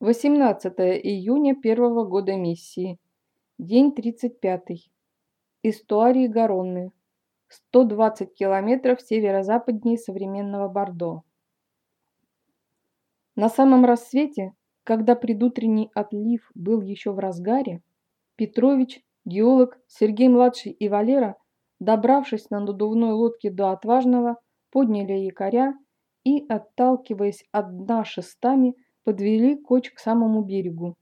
18 июня первого года миссии. День 35. Эстуарии Гаронны. 120 километров северо-западнее современного Бордо. На самом рассвете, когда предутренний отлив был еще в разгаре, Петрович, геолог, Сергей-младший и Валера, добравшись на надувной лодке до Отважного, подняли якоря и, отталкиваясь от дна шестами, подвели коч к самому берегу.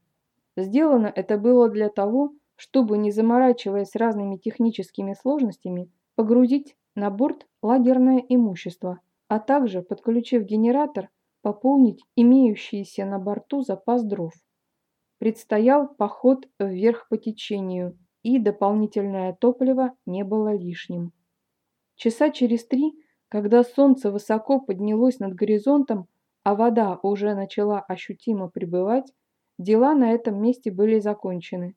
Сделано это было для того, чтобы, не заморачиваясь разными техническими сложностями, погрузить на борт лагерное имущество, а также, подключив генератор, пополнить имеющийся на борту запас дров. Предстоял поход вверх по течению, и дополнительное топливо не было лишним. Часа через три, когда солнце высоко поднялось над горизонтом, а вода уже начала ощутимо прибывать, дела на этом месте были закончены.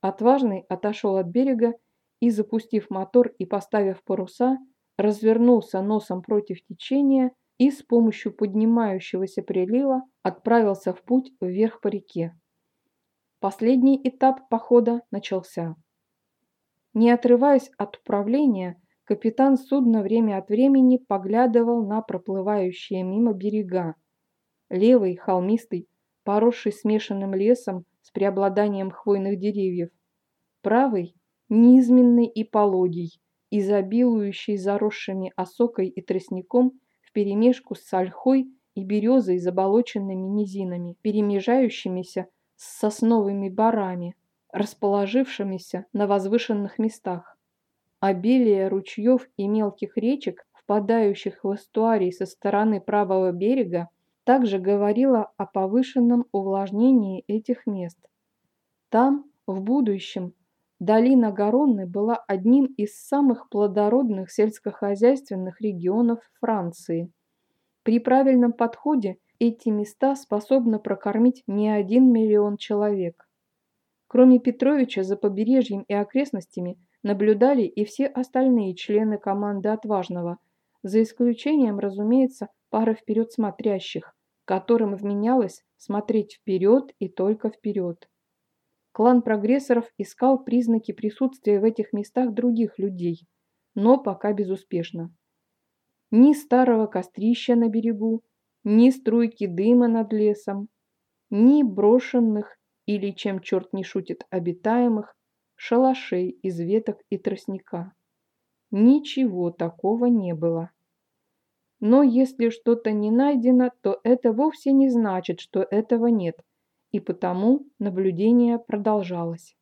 Отважный отошел от берега и, запустив мотор и поставив паруса, развернулся носом против течения и с помощью поднимающегося прилива отправился в путь вверх по реке. Последний этап похода начался. Не отрываясь от управления, Капитан судна время от времени поглядывал на проплывающие мимо берега. Левый, холмистый, поросший смешанным лесом с преобладанием хвойных деревьев. Правый, низменный и пологий, изобилующий заросшими осокой и тростником вперемешку с ольхой и березой заболоченными низинами, перемежающимися с сосновыми барами, расположившимися на возвышенных местах. Обилие ручьев и мелких речек, впадающих в эстуарий со стороны правого берега, также говорило о повышенном увлажнении этих мест. Там, в будущем, долина Гаронны была одним из самых плодородных сельскохозяйственных регионов Франции. При правильном подходе эти места способны прокормить не один миллион человек. Кроме Петровича за побережьем и окрестностями – наблюдали и все остальные члены команды «Отважного», за исключением, разумеется, пары вперед смотрящих, которым вменялось смотреть вперед и только вперед. Клан прогрессоров искал признаки присутствия в этих местах других людей, но пока безуспешно. Ни старого кострища на берегу, ни струйки дыма над лесом, ни брошенных или, чем черт не шутит, обитаемых, шалашей из веток и тростника. Ничего такого не было. Но если что-то не найдено, то это вовсе не значит, что этого нет, и потому наблюдение продолжалось.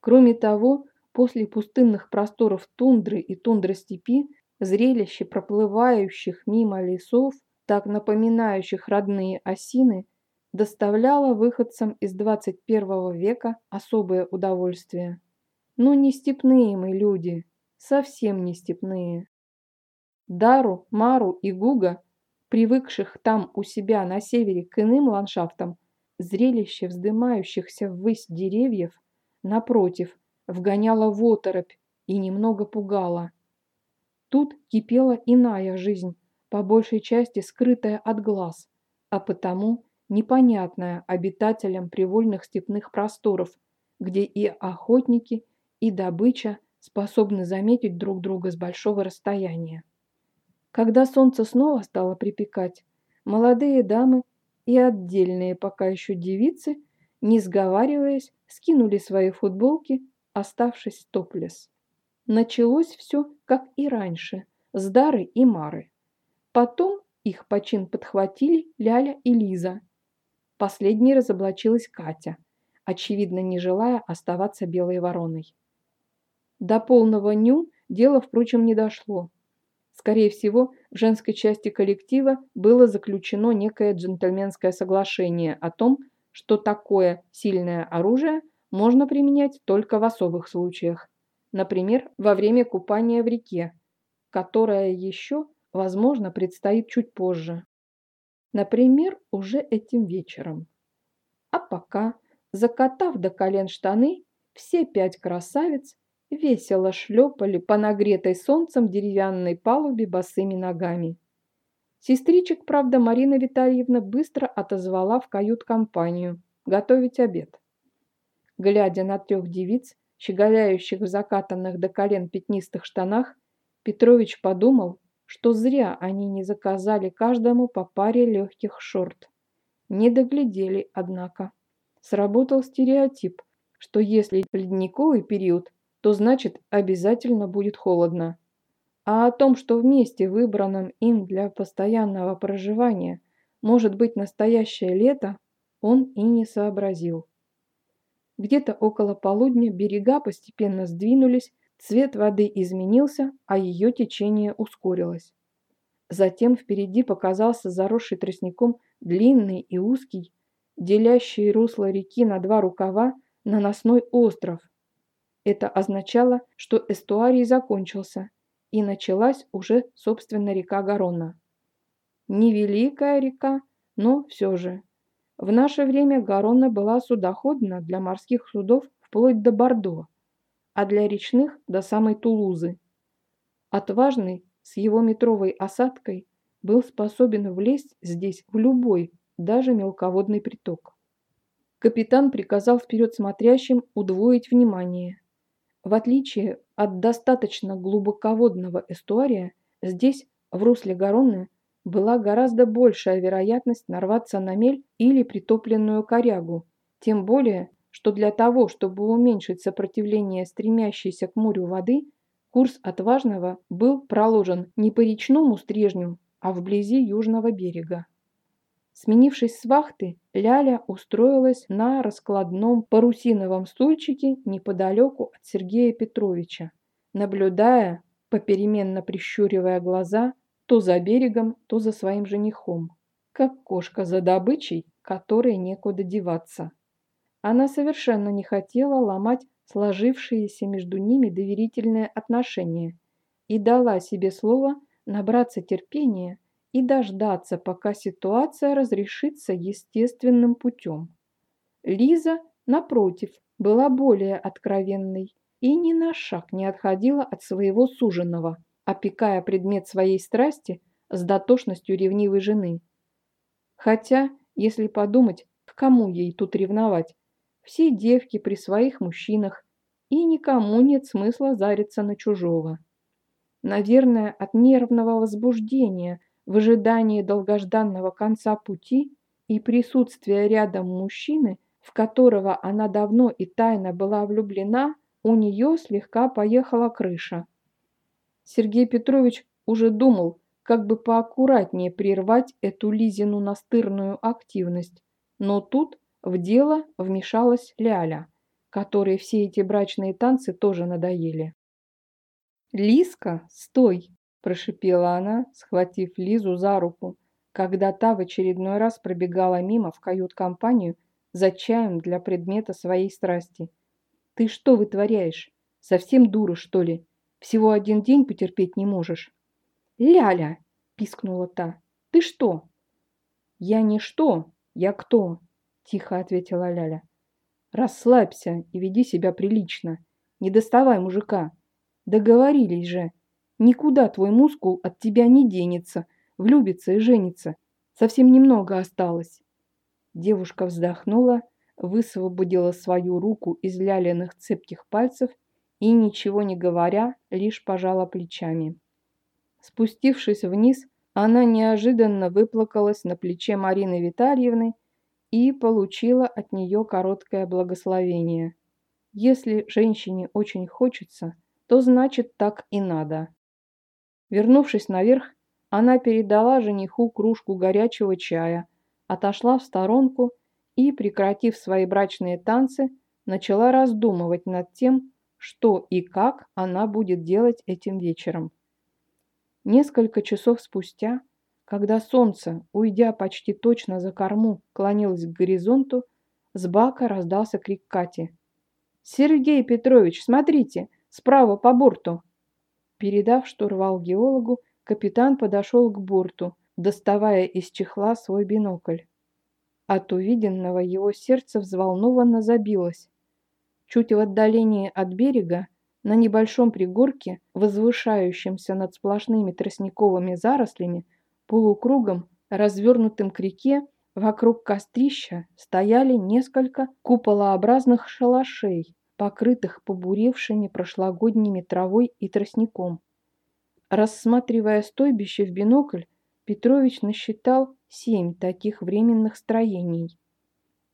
Кроме того, после пустынных просторов тундры и тундростепи, зрелище проплывающих мимо лесов, так напоминающих родные осины, доставляло выходцам из 21 века особое удовольствие. Ну не степные мы люди, совсем не степные. Дару, Мару и Гуга, привыкших там у себя на севере к иным ландшафтам, зрелище вздымающихся ввысь деревьев, напротив, вгоняло в оторопь и немного пугало. Тут кипела иная жизнь, по большей части скрытая от глаз, а потому непонятная обитателям привольных степных просторов, где и охотники, и добыча способны заметить друг друга с большого расстояния. Когда солнце снова стало припекать, молодые дамы и отдельные пока еще девицы, не сговариваясь, скинули свои футболки, оставшись топлес. Началось все, как и раньше, с Дары и Мары. Потом их почин подхватили Ляля и Лиза. Последней разоблачилась Катя, очевидно не желая оставаться белой вороной. До полного ню дело, впрочем, не дошло. Скорее всего, в женской части коллектива было заключено некое джентльменское соглашение о том, что такое сильное оружие можно применять только в особых случаях. Например, во время купания в реке, которое еще, возможно, предстоит чуть позже. Например, уже этим вечером. А пока, закатав до колен штаны, все пять красавиц весело шлепали по нагретой солнцем деревянной палубе босыми ногами. Сестричек, правда, Марина Витальевна быстро отозвала в кают-компанию готовить обед. Глядя на трех девиц, щеголяющих в закатанных до колен пятнистых штанах, Петрович подумал, что зря они не заказали каждому по паре легких шорт. Не доглядели, однако. Сработал стереотип, что если ледниковый период, то значит обязательно будет холодно. А о том, что в месте, выбранном им для постоянного проживания, может быть настоящее лето, он и не сообразил. Где-то около полудня берега постепенно сдвинулись, цвет воды изменился, а ее течение ускорилось. Затем впереди показался заросший тростником длинный и узкий, делящий русло реки на два рукава, наносной остров. Это означало, что эстуарий закончился, и началась уже, собственно, река Гаронна. Невеликая река, но все же. В наше время Гаронна была судоходна для морских судов вплоть до Бордо, а для речных до самой Тулузы. Отважный с его метровой осадкой был способен влезть здесь в любой, даже мелководный приток. Капитан приказал вперед смотрящим удвоить внимание. В отличие от достаточно глубоководного эстуария, здесь, в русле Гаронны, была гораздо большая вероятность нарваться на мель или притопленную корягу, тем более, что для того, чтобы уменьшить сопротивление стремящейся к морю воды, курс отважного был проложен не по речному стрежню, а вблизи южного берега. Сменившись с вахты, Ляля устроилась на раскладном парусиновом стульчике неподалеку от Сергея Петровича, наблюдая, попеременно прищуривая глаза, то за берегом, то за своим женихом, как кошка за добычей, которой некуда деваться. Она совершенно не хотела ломать сложившиеся между ними доверительные отношения и дала себе слово набраться терпения и дождаться, пока ситуация разрешится естественным путем. Лиза, напротив, была более откровенной и ни на шаг не отходила от своего суженого, опекая предмет своей страсти с дотошностью ревнивой жены. Хотя, если подумать, к кому ей тут ревновать, все девки при своих мужчинах, и никому нет смысла зариться на чужого. Наверное, от нервного возбуждения в ожидании долгожданного конца пути и присутствия рядом мужчины, в которого она давно и тайно была влюблена, у нее слегка поехала крыша. Сергей Петрович уже думал, как бы поаккуратнее прервать эту Лизину настырную активность, но тут в дело вмешалась Ляля, которой все эти брачные танцы тоже надоели. «Лиска, стой!» Прошипела она, схватив Лизу за руку, когда та в очередной раз пробегала мимо в кают-компанию за чаем для предмета своей страсти. «Ты что вытворяешь? Совсем дура, что ли? Всего один день потерпеть не можешь?» «Ляля!» – пискнула та. «Ты что?» «Я не что, я кто?» – тихо ответила Ляля. «Расслабься и веди себя прилично. Не доставай мужика. Договорились же. Никуда твой мускул от тебя не денется, влюбится и женится. Совсем немного осталось. Девушка вздохнула, высвободила свою руку из ляленых цепких пальцев и, ничего не говоря, лишь пожала плечами. Спустившись вниз, она неожиданно выплакалась на плече Марины Витальевны и получила от нее короткое благословение. Если женщине очень хочется, то значит так и надо. Вернувшись наверх, она передала жениху кружку горячего чая, отошла в сторонку и, прекратив свои брачные танцы, начала раздумывать над тем, что и как она будет делать этим вечером. Несколько часов спустя, когда солнце, уйдя почти точно за корму, клонилось к горизонту, с бака раздался крик Кати. «Сергей Петрович, смотрите, справа по борту!» Передав штурвал геологу, капитан подошел к борту, доставая из чехла свой бинокль. От увиденного его сердце взволнованно забилось. Чуть в отдалении от берега, на небольшом пригорке, возвышающемся над сплошными тростниковыми зарослями, Полукругом, развернутым к реке, вокруг кострища стояли несколько куполообразных шалашей, покрытых побуревшими прошлогодними травой и тростником. Рассматривая стойбище в бинокль, Петрович насчитал семь таких временных строений.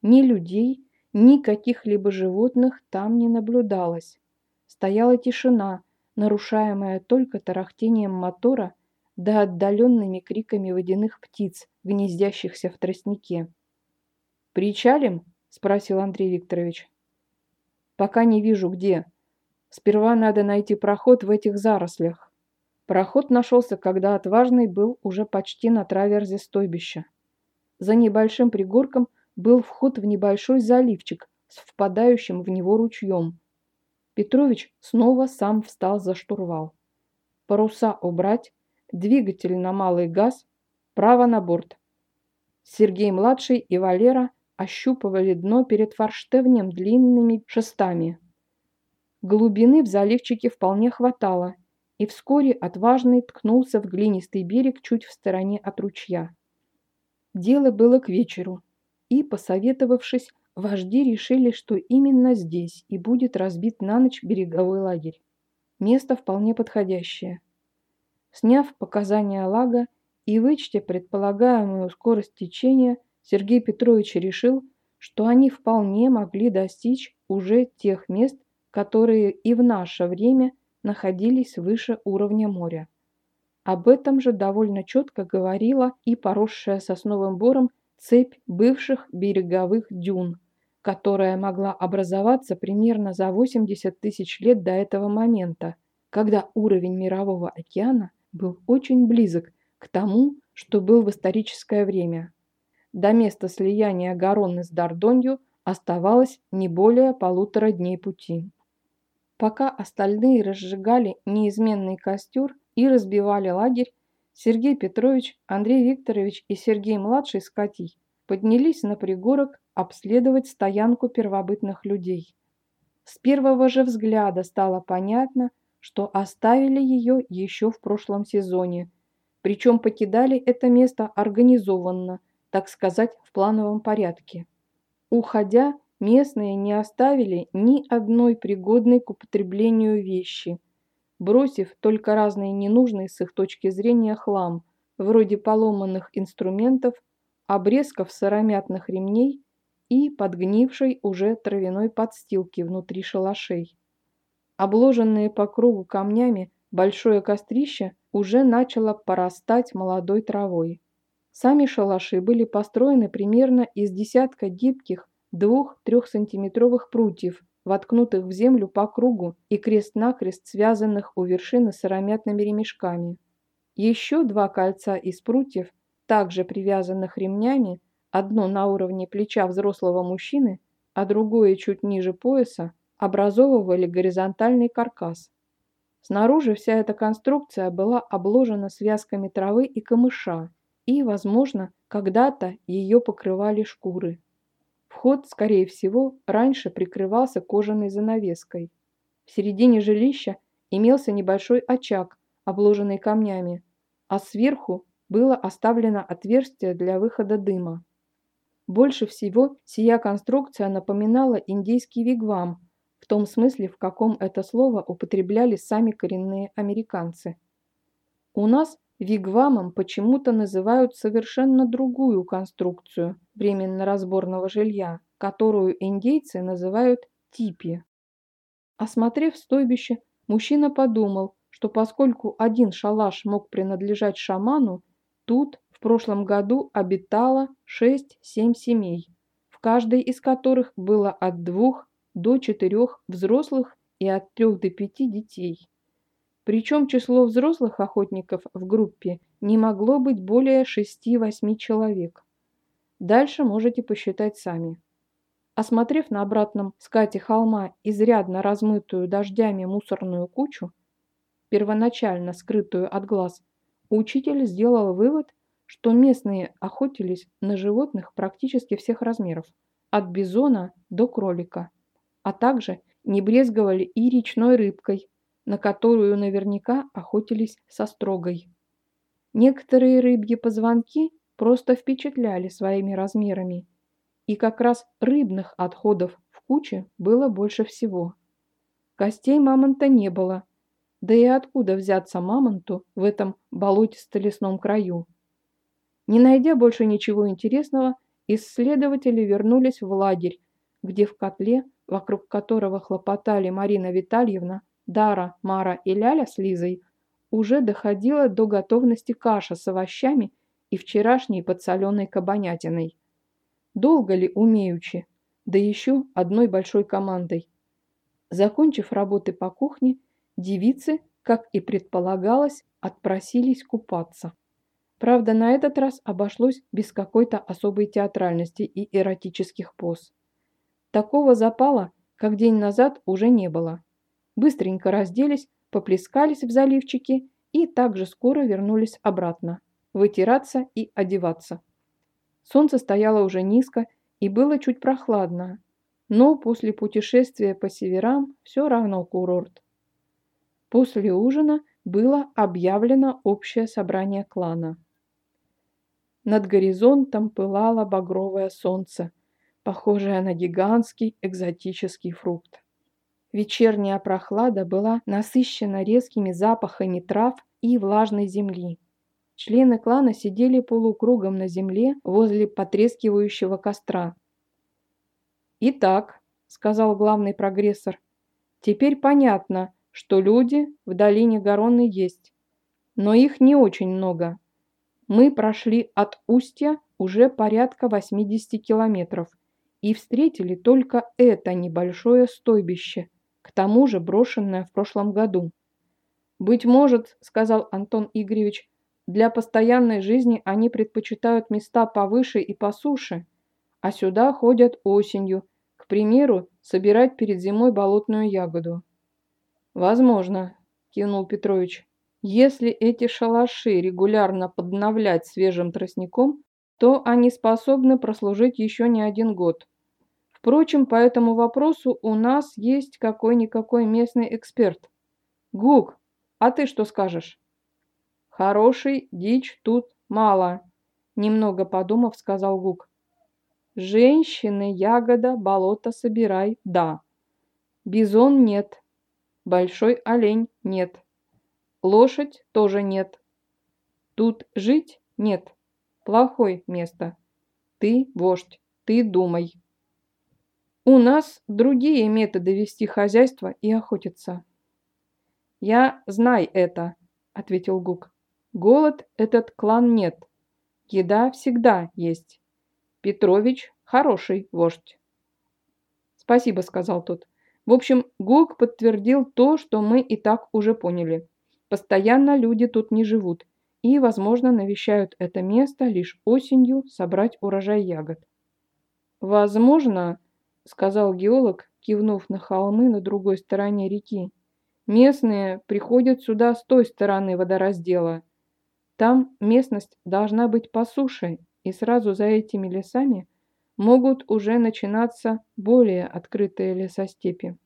Ни людей, ни каких-либо животных там не наблюдалось. Стояла тишина, нарушаемая только тарахтением мотора да отдаленными криками водяных птиц, гнездящихся в тростнике. «Причалим?» – спросил Андрей Викторович. «Пока не вижу, где. Сперва надо найти проход в этих зарослях». Проход нашелся, когда отважный был уже почти на траверзе стойбища. За небольшим пригорком был вход в небольшой заливчик с впадающим в него ручьем. Петрович снова сам встал за штурвал. Паруса убрать, двигатель на малый газ, право на борт. Сергей-младший и Валера ощупывали дно перед форштевнем длинными шестами. Глубины в заливчике вполне хватало, и вскоре отважный ткнулся в глинистый берег чуть в стороне от ручья. Дело было к вечеру, и, посоветовавшись, вожди решили, что именно здесь и будет разбит на ночь береговой лагерь. Место вполне подходящее. Сняв показания лага и вычтя предполагаемую скорость течения, Сергей Петрович решил, что они вполне могли достичь уже тех мест, которые и в наше время находились выше уровня моря. Об этом же довольно четко говорила и поросшая сосновым бором цепь бывших береговых дюн, которая могла образоваться примерно за 80 тысяч лет до этого момента, когда уровень мирового океана был очень близок к тому, что был в историческое время. До места слияния Гаронны с Дардонью оставалось не более полутора дней пути. Пока остальные разжигали неизменный костер и разбивали лагерь, Сергей Петрович, Андрей Викторович и Сергей-младший с поднялись на пригорок обследовать стоянку первобытных людей. С первого же взгляда стало понятно, что оставили ее еще в прошлом сезоне, причем покидали это место организованно, так сказать, в плановом порядке. Уходя, местные не оставили ни одной пригодной к употреблению вещи, бросив только разные ненужные с их точки зрения хлам, вроде поломанных инструментов, обрезков сыромятных ремней и подгнившей уже травяной подстилки внутри шалашей. Обложенные по кругу камнями большое кострище уже начало порастать молодой травой. Сами шалаши были построены примерно из десятка гибких двух-трехсантиметровых прутьев, воткнутых в землю по кругу и крест-накрест связанных у вершины сыромятными ремешками. Еще два кольца из прутьев, также привязанных ремнями, одно на уровне плеча взрослого мужчины, а другое чуть ниже пояса, образовывали горизонтальный каркас. Снаружи вся эта конструкция была обложена связками травы и камыша, и, возможно, когда-то ее покрывали шкуры. Вход, скорее всего, раньше прикрывался кожаной занавеской. В середине жилища имелся небольшой очаг, обложенный камнями, а сверху было оставлено отверстие для выхода дыма. Больше всего сия конструкция напоминала индийский вигвам, в том смысле, в каком это слово употребляли сами коренные американцы. У нас вигвамом почему-то называют совершенно другую конструкцию временно-разборного жилья, которую индейцы называют типи. Осмотрев стойбище, мужчина подумал, что поскольку один шалаш мог принадлежать шаману, тут в прошлом году обитало 6-7 семей, в каждой из которых было от двух до четырех взрослых и от трех до пяти детей. Причем число взрослых охотников в группе не могло быть более шести-восьми человек. Дальше можете посчитать сами. Осмотрев на обратном скате холма изрядно размытую дождями мусорную кучу, первоначально скрытую от глаз, учитель сделал вывод, что местные охотились на животных практически всех размеров, от бизона до кролика а также не брезговали и речной рыбкой, на которую наверняка охотились со строгой. Некоторые рыбьи позвонки просто впечатляли своими размерами. И как раз рыбных отходов в куче было больше всего. Костей мамонта не было. Да и откуда взяться мамонту в этом болотисто-лесном краю? Не найдя больше ничего интересного, исследователи вернулись в лагерь, где в котле, вокруг которого хлопотали Марина Витальевна, Дара, Мара и Ляля с Лизой, уже доходила до готовности каша с овощами и вчерашней подсоленной кабанятиной. Долго ли умеючи, да еще одной большой командой. Закончив работы по кухне, девицы, как и предполагалось, отпросились купаться. Правда, на этот раз обошлось без какой-то особой театральности и эротических поз. Такого запала, как день назад, уже не было. Быстренько разделись, поплескались в заливчике и также скоро вернулись обратно, вытираться и одеваться. Солнце стояло уже низко и было чуть прохладно, но после путешествия по северам все равно курорт. После ужина было объявлено общее собрание клана. Над горизонтом пылало багровое солнце, похожее на гигантский экзотический фрукт. Вечерняя прохлада была насыщена резкими запахами трав и влажной земли. Члены клана сидели полукругом на земле возле потрескивающего костра. «Итак», — сказал главный прогрессор, — «теперь понятно, что люди в долине Гороны есть, но их не очень много. Мы прошли от устья уже порядка 80 километров и встретили только это небольшое стойбище, к тому же брошенное в прошлом году. «Быть может, — сказал Антон Игоревич, — для постоянной жизни они предпочитают места повыше и по суше, а сюда ходят осенью, к примеру, собирать перед зимой болотную ягоду». «Возможно», — кивнул Петрович. «Если эти шалаши регулярно подновлять свежим тростником, то они способны прослужить еще не один год. Впрочем, по этому вопросу у нас есть какой-никакой местный эксперт. Гук, а ты что скажешь? Хороший дичь тут мало, немного подумав, сказал Гук. Женщины, ягода, болото собирай, да. Бизон нет. Большой олень нет. Лошадь тоже нет. Тут жить нет. Плохое место. Ты вождь, ты думай. У нас другие методы вести хозяйство и охотиться. Я знай это, ответил Гук. Голод этот клан нет. Еда всегда есть. Петрович хороший вождь. Спасибо, сказал тот. В общем, Гук подтвердил то, что мы и так уже поняли. Постоянно люди тут не живут и, возможно, навещают это место лишь осенью собрать урожай ягод. Возможно, — сказал геолог, кивнув на холмы на другой стороне реки. «Местные приходят сюда с той стороны водораздела. Там местность должна быть по суше, и сразу за этими лесами могут уже начинаться более открытые лесостепи».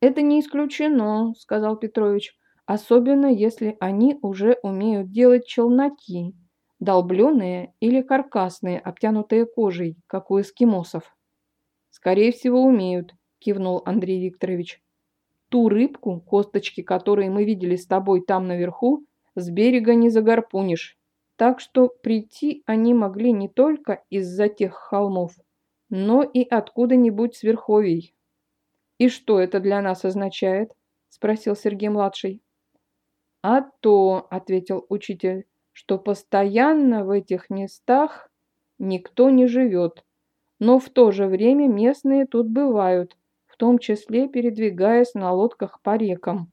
«Это не исключено», — сказал Петрович, «особенно если они уже умеют делать челноки, долбленные или каркасные, обтянутые кожей, как у эскимосов». «Скорее всего, умеют», – кивнул Андрей Викторович. «Ту рыбку, косточки которой мы видели с тобой там наверху, с берега не загарпунишь. Так что прийти они могли не только из-за тех холмов, но и откуда-нибудь с верховий». «И что это для нас означает?» – спросил Сергей-младший. «А то», – ответил учитель, – «что постоянно в этих местах никто не живет, но в то же время местные тут бывают, в том числе передвигаясь на лодках по рекам.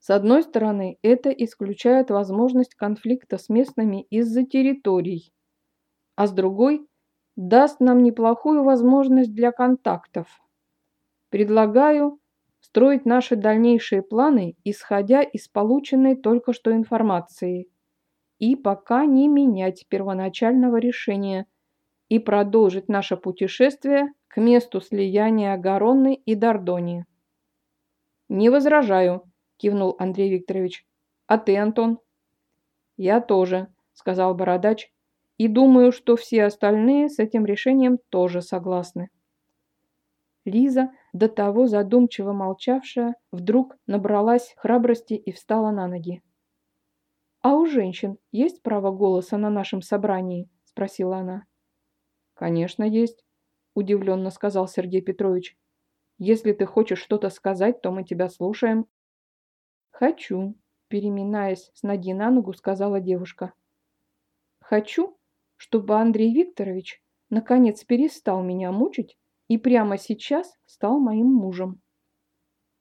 С одной стороны, это исключает возможность конфликта с местными из-за территорий, а с другой – даст нам неплохую возможность для контактов. Предлагаю строить наши дальнейшие планы, исходя из полученной только что информации, и пока не менять первоначального решения – и продолжить наше путешествие к месту слияния Гаронны и Дордони. «Не возражаю», – кивнул Андрей Викторович. «А ты, Антон?» «Я тоже», — сказал Бородач, «и думаю, что все остальные с этим решением тоже согласны». Лиза, до того задумчиво молчавшая, вдруг набралась храбрости и встала на ноги. «А у женщин есть право голоса на нашем собрании?» – спросила она. «Конечно, есть», – удивленно сказал Сергей Петрович. «Если ты хочешь что-то сказать, то мы тебя слушаем». «Хочу», – переминаясь с ноги на ногу, сказала девушка. «Хочу, чтобы Андрей Викторович наконец перестал меня мучить и прямо сейчас стал моим мужем.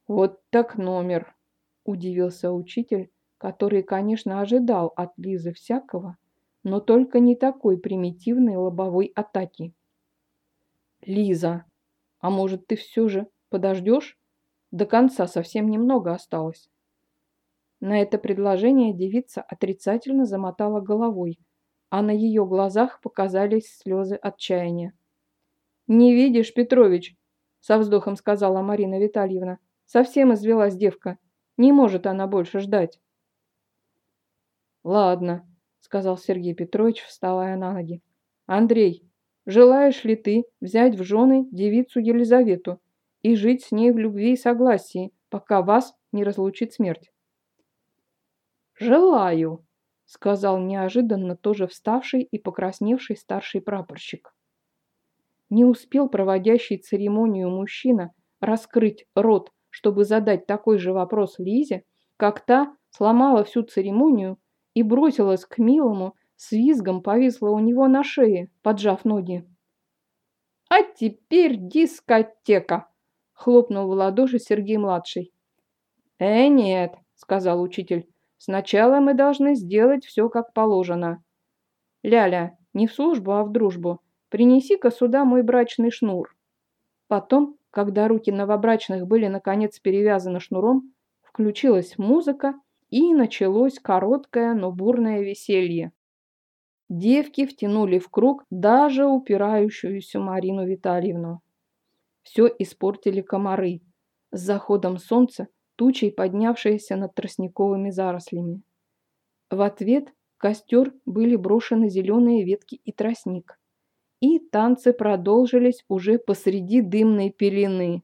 «Вот так номер!» – удивился учитель, который, конечно, ожидал от Лизы всякого, но только не такой примитивной лобовой атаки. «Лиза, а может, ты все же подождешь? До конца совсем немного осталось». На это предложение девица отрицательно замотала головой, а на ее глазах показались слезы отчаяния. «Не видишь, Петрович?» – со вздохом сказала Марина Витальевна. «Совсем извелась девка. Не может она больше ждать». «Ладно», – сказал Сергей Петрович, вставая на ноги. «Андрей, желаешь ли ты взять в жены девицу Елизавету и жить с ней в любви и согласии, пока вас не разлучит смерть?» «Желаю», – сказал неожиданно тоже вставший и покрасневший старший прапорщик. Не успел проводящий церемонию мужчина раскрыть рот, чтобы задать такой же вопрос Лизе, как та сломала всю церемонию и бросилась к милому, с визгом повисла у него на шее, поджав ноги. «А теперь дискотека!» – хлопнул в ладоши Сергей-младший. «Э, нет», – сказал учитель, – «сначала мы должны сделать все как положено. Ляля, не в службу, а в дружбу. Принеси-ка сюда мой брачный шнур». Потом, когда руки новобрачных были наконец перевязаны шнуром, включилась музыка, и началось короткое, но бурное веселье. Девки втянули в круг даже упирающуюся Марину Витальевну. Все испортили комары. С заходом солнца тучей поднявшиеся над тростниковыми зарослями. В ответ в костер были брошены зеленые ветки и тростник и танцы продолжились уже посреди дымной пелены.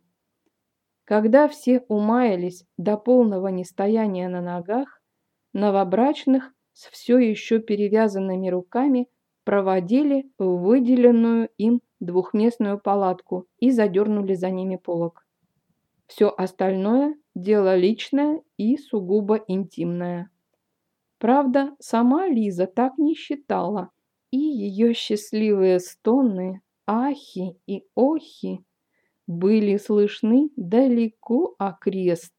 Когда все умаялись до полного нестояния на ногах, новобрачных с все еще перевязанными руками проводили в выделенную им двухместную палатку и задернули за ними полог. Все остальное – дело личное и сугубо интимное. Правда, сама Лиза так не считала, и ее счастливые стоны, ахи и охи были слышны далеко окрест.